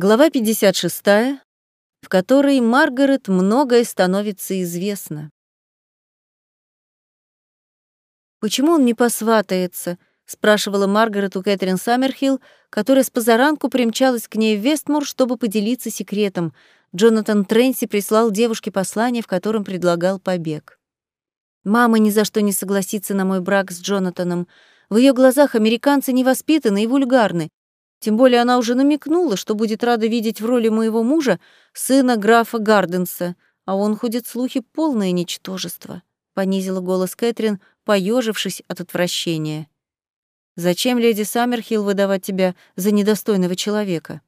Глава 56, в которой Маргарет многое становится известно. «Почему он не посватается?» — спрашивала Маргарет у Кэтрин Саммерхилл, которая с позаранку примчалась к ней в Вестмур, чтобы поделиться секретом. Джонатан Тренси прислал девушке послание, в котором предлагал побег. «Мама ни за что не согласится на мой брак с Джонатаном. В ее глазах американцы невоспитаны и вульгарны. Тем более она уже намекнула, что будет рада видеть в роли моего мужа сына графа Гарденса, а он ходит слухи полное ничтожество», — понизила голос Кэтрин, поежившись от отвращения. «Зачем леди Саммерхилл выдавать тебя за недостойного человека?»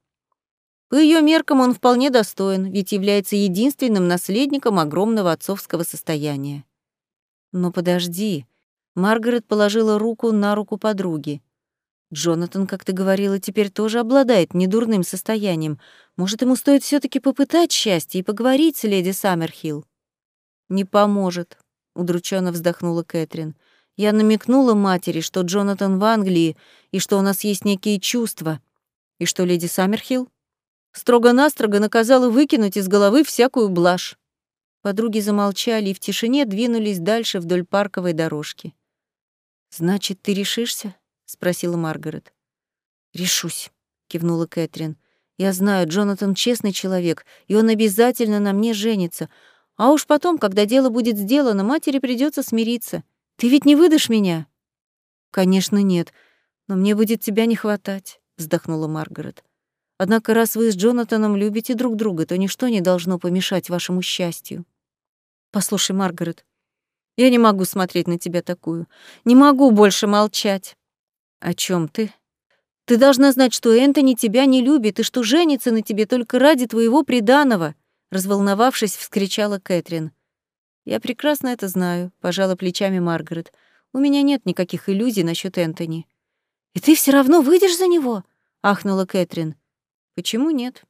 По ее меркам он вполне достоин, ведь является единственным наследником огромного отцовского состояния. Но подожди. Маргарет положила руку на руку подруги. Джонатан, как ты говорила, теперь тоже обладает недурным состоянием. Может, ему стоит все таки попытать счастье и поговорить с леди Саммерхилл? Не поможет, удрученно вздохнула Кэтрин. Я намекнула матери, что Джонатан в Англии и что у нас есть некие чувства. И что леди Саммерхилл строго-настрого наказала выкинуть из головы всякую блажь. Подруги замолчали и в тишине двинулись дальше вдоль парковой дорожки. «Значит, ты решишься?» Спросила Маргарет. Решусь, кивнула Кэтрин. Я знаю, Джонатан честный человек, и он обязательно на мне женится. А уж потом, когда дело будет сделано, матери придется смириться. Ты ведь не выдашь меня? Конечно, нет, но мне будет тебя не хватать, вздохнула Маргарет. Однако раз вы с Джонатаном любите друг друга, то ничто не должно помешать вашему счастью. Послушай, Маргарет, я не могу смотреть на тебя такую. Не могу больше молчать. «О чем ты?» «Ты должна знать, что Энтони тебя не любит и что женится на тебе только ради твоего приданого», разволновавшись, вскричала Кэтрин. «Я прекрасно это знаю», — пожала плечами Маргарет. «У меня нет никаких иллюзий насчет Энтони». «И ты все равно выйдешь за него?» — ахнула Кэтрин. «Почему нет?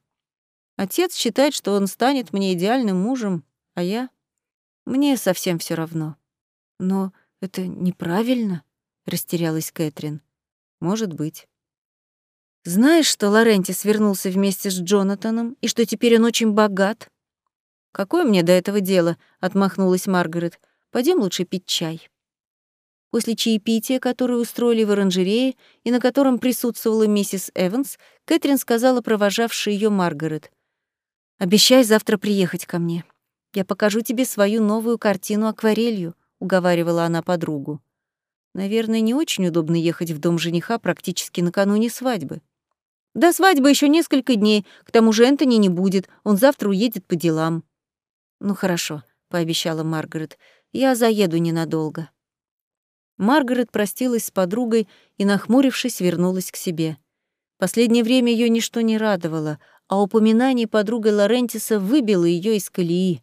Отец считает, что он станет мне идеальным мужем, а я... Мне совсем все равно». «Но это неправильно», — растерялась Кэтрин. Может быть. Знаешь, что Лорентис вернулся вместе с Джонатаном и что теперь он очень богат? Какое мне до этого дело? отмахнулась Маргарет. Пойдем лучше пить чай. После чаепития, которое устроили в оранжерее и на котором присутствовала миссис Эванс, Кэтрин сказала провожавшей ее Маргарет. «Обещай завтра приехать ко мне. Я покажу тебе свою новую картину акварелью», — уговаривала она подругу. Наверное, не очень удобно ехать в дом жениха практически накануне свадьбы. До свадьбы еще несколько дней, к тому же Энтони не будет, он завтра уедет по делам. Ну хорошо, пообещала Маргарет. Я заеду ненадолго. Маргарет простилась с подругой и, нахмурившись, вернулась к себе. Последнее время ее ничто не радовало, а упоминание подругой Лорентиса выбило ее из колеи.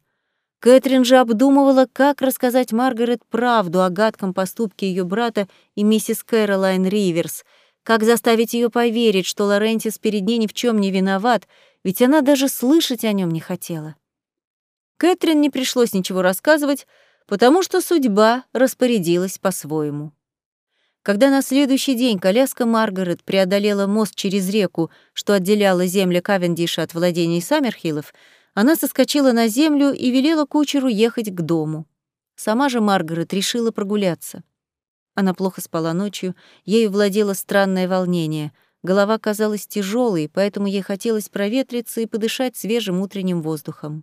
Кэтрин же обдумывала, как рассказать Маргарет правду о гадком поступке ее брата и миссис Кэролайн Риверс, как заставить ее поверить, что Лорентис перед ней ни в чем не виноват, ведь она даже слышать о нем не хотела. Кэтрин не пришлось ничего рассказывать, потому что судьба распорядилась по-своему. Когда на следующий день коляска Маргарет преодолела мост через реку, что отделяла земли Кавендиша от владений Саммерхиллов, она соскочила на землю и велела кучеру ехать к дому. Сама же Маргарет решила прогуляться. Она плохо спала ночью, ею владело странное волнение. Голова казалась тяжелой, поэтому ей хотелось проветриться и подышать свежим утренним воздухом.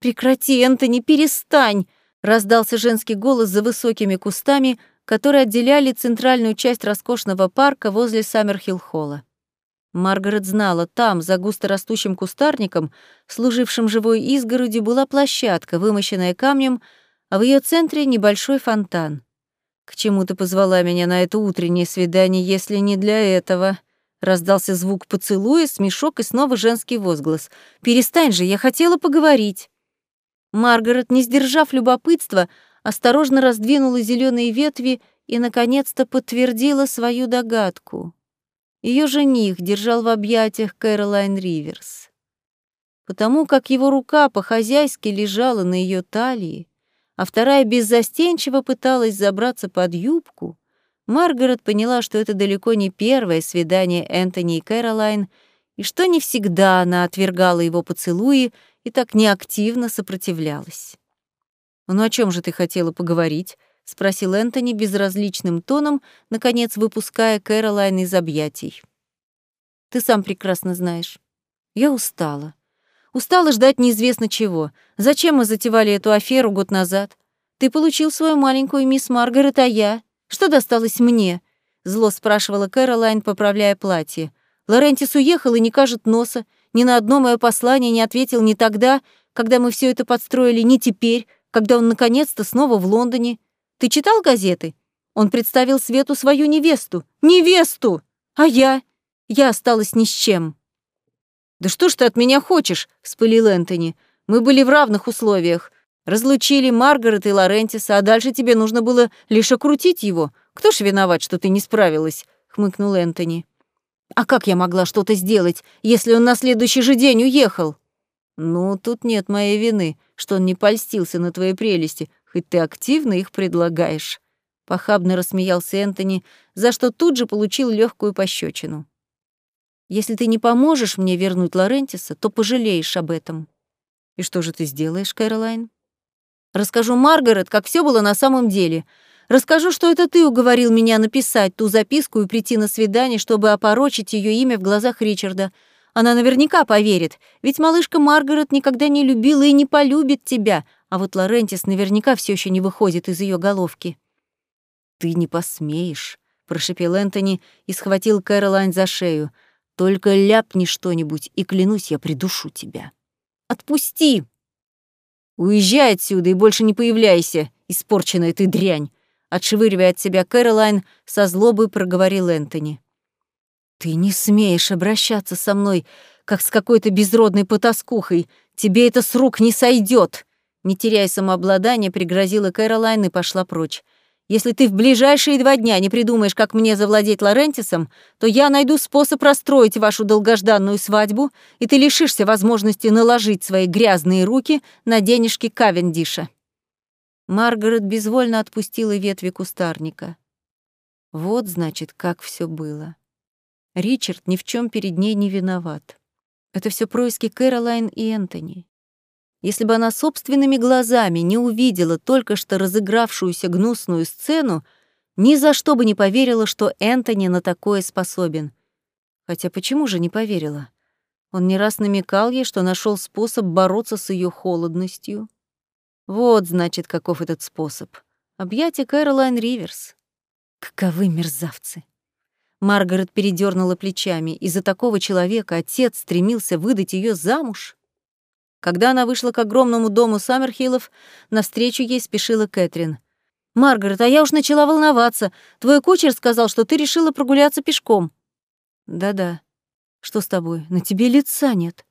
«Прекрати, Энтони, перестань!» — раздался женский голос за высокими кустами, которые отделяли центральную часть роскошного парка возле Саммерхилл-холла. Маргарет знала, там, за густорастущим кустарником, служившим живой изгородью, была площадка, вымощенная камнем, а в ее центре небольшой фонтан. «К чему ты позвала меня на это утреннее свидание, если не для этого?» Раздался звук поцелуя, смешок и снова женский возглас. «Перестань же, я хотела поговорить». Маргарет, не сдержав любопытства, осторожно раздвинула зеленые ветви и, наконец-то, подтвердила свою догадку. Ее жених держал в объятиях Кэролайн Риверс. Потому как его рука по-хозяйски лежала на ее талии, а вторая беззастенчиво пыталась забраться под юбку, Маргарет поняла, что это далеко не первое свидание Энтони и Кэролайн, и что не всегда она отвергала его поцелуи и так неактивно сопротивлялась. «Ну о чем же ты хотела поговорить?» — спросил Энтони безразличным тоном, наконец выпуская Кэролайн из объятий. «Ты сам прекрасно знаешь. Я устала. Устала ждать неизвестно чего. Зачем мы затевали эту аферу год назад? Ты получил свою маленькую мисс Маргарет, а я? Что досталось мне?» Зло спрашивала Кэролайн, поправляя платье. Лорентис уехал и не кажет носа. Ни на одно мое послание не ответил ни тогда, когда мы все это подстроили, ни теперь, когда он наконец-то снова в Лондоне. Ты читал газеты? Он представил Свету свою невесту. Невесту! А я? Я осталась ни с чем. «Да что ж ты от меня хочешь?» — вспылил Энтони. «Мы были в равных условиях. Разлучили Маргарет и Лорентиса, а дальше тебе нужно было лишь окрутить его. Кто ж виноват, что ты не справилась?» — хмыкнул Энтони. «А как я могла что-то сделать, если он на следующий же день уехал?» «Ну, тут нет моей вины, что он не польстился на твои прелести, хоть ты активно их предлагаешь». Похабно рассмеялся Энтони, за что тут же получил легкую пощечину. Если ты не поможешь мне вернуть Лорентиса, то пожалеешь об этом. И что же ты сделаешь, Кэролайн? Расскажу Маргарет, как все было на самом деле. Расскажу, что это ты уговорил меня написать ту записку и прийти на свидание, чтобы опорочить ее имя в глазах Ричарда. Она наверняка поверит, ведь малышка Маргарет никогда не любила и не полюбит тебя, а вот Лорентис наверняка все еще не выходит из ее головки. «Ты не посмеешь», — прошепел Энтони и схватил Кэролайн за шею. Только ляпни что-нибудь, и, клянусь, я придушу тебя. Отпусти! Уезжай отсюда и больше не появляйся, испорченная ты дрянь. Отшвыривая от себя Кэролайн, со злобой проговорил Энтони. «Ты не смеешь обращаться со мной, как с какой-то безродной потаскухой. Тебе это с рук не сойдет. Не теряя самообладания, пригрозила Кэролайн и пошла прочь. Если ты в ближайшие два дня не придумаешь, как мне завладеть Лорентисом, то я найду способ расстроить вашу долгожданную свадьбу, и ты лишишься возможности наложить свои грязные руки на денежки Кавендиша». Маргарет безвольно отпустила ветви кустарника. Вот, значит, как все было. Ричард ни в чем перед ней не виноват. Это все происки Кэролайн и Энтони. Если бы она собственными глазами не увидела только что разыгравшуюся гнусную сцену, ни за что бы не поверила, что Энтони на такое способен. Хотя почему же не поверила? Он не раз намекал ей, что нашел способ бороться с ее холодностью. Вот, значит, каков этот способ. Объятие Кэролайн Риверс. Каковы мерзавцы! Маргарет передернула плечами. Из-за такого человека отец стремился выдать ее замуж. Когда она вышла к огромному дому Саммерхиллов, навстречу ей спешила Кэтрин. «Маргарет, а я уж начала волноваться. Твой кучер сказал, что ты решила прогуляться пешком». «Да-да. Что с тобой? На тебе лица нет».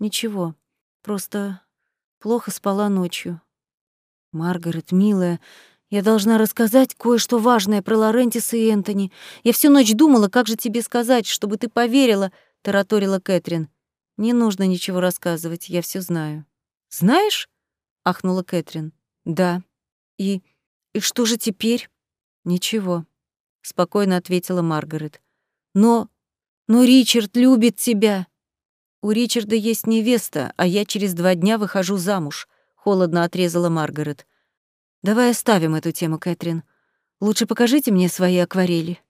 «Ничего. Просто плохо спала ночью». «Маргарет, милая, я должна рассказать кое-что важное про Лорентиса и Энтони. Я всю ночь думала, как же тебе сказать, чтобы ты поверила», — тараторила Кэтрин. Не нужно ничего рассказывать, я все знаю. Знаешь? ахнула Кэтрин. Да. И и что же теперь? Ничего, спокойно ответила Маргарет. Но но Ричард любит тебя. У Ричарда есть невеста, а я через два дня выхожу замуж, холодно отрезала Маргарет. Давай оставим эту тему, Кэтрин. Лучше покажите мне свои акварели.